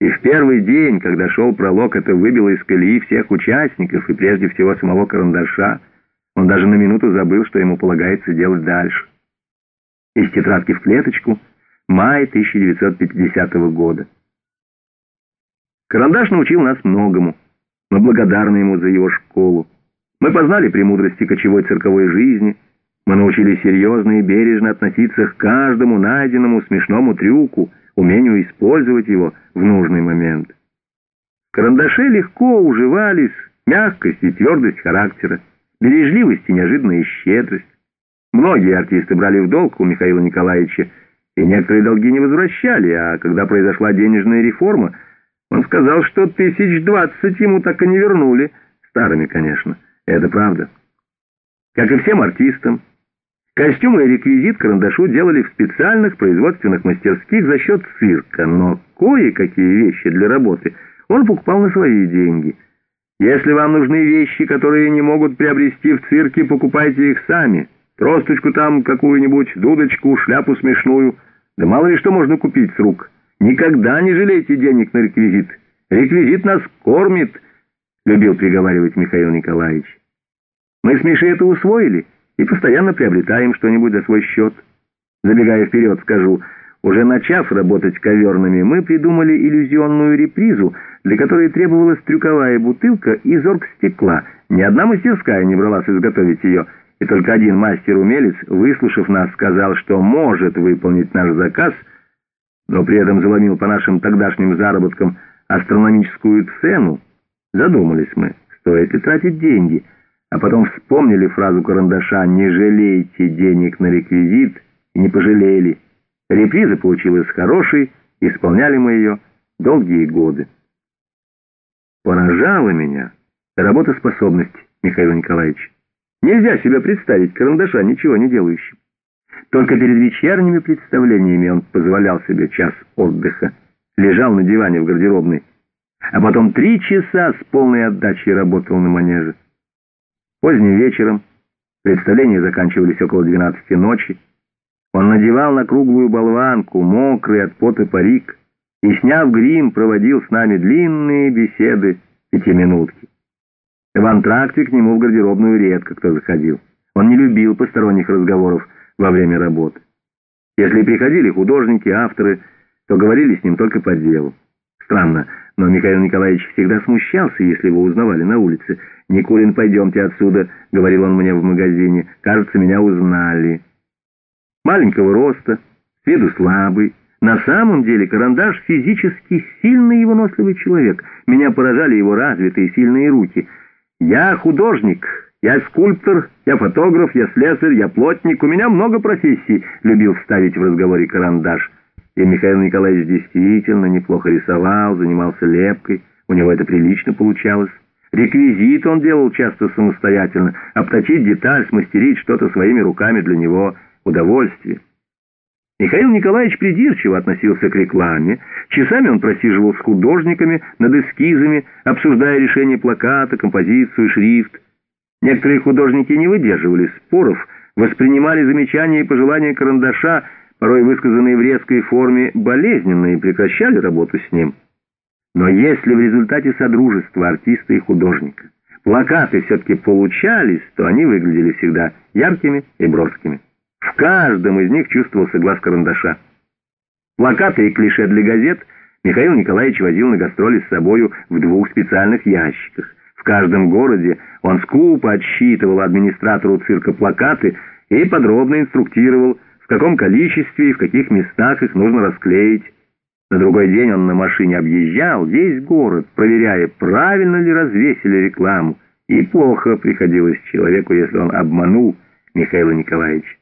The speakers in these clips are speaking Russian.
И в первый день, когда шел пролог, это выбило из колеи всех участников, и прежде всего самого карандаша. Он даже на минуту забыл, что ему полагается делать дальше. Из тетрадки в клеточку, май 1950 года. Карандаш научил нас многому. Мы благодарны ему за его школу. Мы познали премудрости кочевой цирковой жизни. Мы научились серьезно и бережно относиться к каждому найденному смешному трюку, умению использовать его в нужный момент. В карандаше легко уживались мягкость и твердость характера, бережливость и неожиданная щедрость. Многие артисты брали в долг у Михаила Николаевича, и некоторые долги не возвращали, а когда произошла денежная реформа, он сказал, что тысяч двадцать ему так и не вернули. Старыми, конечно. Это правда. Как и всем артистам, костюмы и реквизит карандашу делали в специальных производственных мастерских за счет цирка, но кое-какие вещи для работы он покупал на свои деньги. Если вам нужны вещи, которые не могут приобрести в цирке, покупайте их сами. Тросточку там какую-нибудь, дудочку, шляпу смешную. Да мало ли что можно купить с рук. Никогда не жалейте денег на реквизит. Реквизит нас кормит, любил приговаривать Михаил Николаевич. Мы с Мишей это усвоили и постоянно приобретаем что-нибудь за свой счет. Забегая вперед, скажу, уже начав работать коверными, мы придумали иллюзионную репризу, для которой требовалась трюковая бутылка из оргстекла. Ни одна мастерская не бралась изготовить ее, и только один мастер-умелец, выслушав нас, сказал, что может выполнить наш заказ — но при этом заломил по нашим тогдашним заработкам астрономическую цену, задумались мы, стоит ли тратить деньги, а потом вспомнили фразу карандаша «Не жалейте денег на реквизит» и не пожалели. Реприза получилась хорошей, исполняли мы ее долгие годы. Поражала меня работоспособность Михаила Николаевича. Нельзя себе представить карандаша ничего не делающим. Только перед вечерними представлениями он позволял себе час отдыха, лежал на диване в гардеробной, а потом три часа с полной отдачей работал на манеже. Поздним вечером представления заканчивались около 12 ночи. Он надевал на круглую болванку, мокрый от пота парик, и, сняв грим, проводил с нами длинные беседы пятиминутки. В антракте к нему в гардеробную редко кто заходил. Он не любил посторонних разговоров, во время работы. Если приходили художники, авторы, то говорили с ним только по делу. Странно, но Михаил Николаевич всегда смущался, если его узнавали на улице. «Никулин, пойдемте отсюда», — говорил он мне в магазине. «Кажется, меня узнали». Маленького роста, с виду слабый. На самом деле карандаш физически сильный и выносливый человек. Меня поражали его развитые сильные руки. «Я художник», я скульптор, я фотограф, я слесарь, я плотник. У меня много профессий, любил вставить в разговоре карандаш. И Михаил Николаевич действительно неплохо рисовал, занимался лепкой. У него это прилично получалось. Реквизит он делал часто самостоятельно. Обточить деталь, смастерить что-то своими руками для него удовольствие. Михаил Николаевич придирчиво относился к рекламе. Часами он просиживал с художниками над эскизами, обсуждая решение плаката, композицию, шрифт. Некоторые художники не выдерживали споров, воспринимали замечания и пожелания карандаша, порой высказанные в резкой форме, болезненно и прекращали работу с ним. Но если в результате содружества артиста и художника плакаты все-таки получались, то они выглядели всегда яркими и броскими. В каждом из них чувствовался глаз карандаша. Плакаты и клише для газет Михаил Николаевич возил на гастроли с собою в двух специальных ящиках. В каждом городе он скупо отсчитывал администратору цирка плакаты и подробно инструктировал, в каком количестве и в каких местах их нужно расклеить. На другой день он на машине объезжал весь город, проверяя, правильно ли развесили рекламу. И плохо приходилось человеку, если он обманул Михаила Николаевича.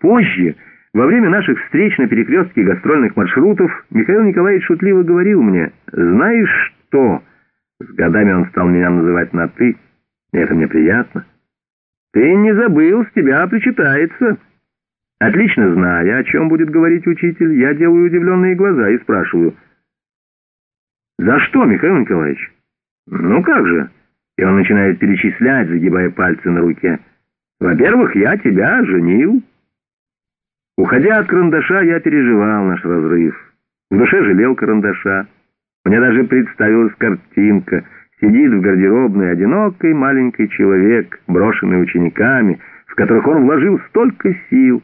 Позже, во время наших встреч на перекрестке гастрольных маршрутов, Михаил Николаевич шутливо говорил мне, «Знаешь что?» С годами он стал меня называть на «ты», это мне приятно. «Ты не забыл, с тебя причитается». Отлично зная, о чем будет говорить учитель, я делаю удивленные глаза и спрашиваю. «За что, Михаил Николаевич?» «Ну как же?» И он начинает перечислять, загибая пальцы на руке. «Во-первых, я тебя женил». Уходя от карандаша, я переживал наш разрыв. В душе жалел карандаша. Мне даже представилась картинка. Сидит в гардеробной одинокий маленький человек, брошенный учениками, в которых он вложил столько сил,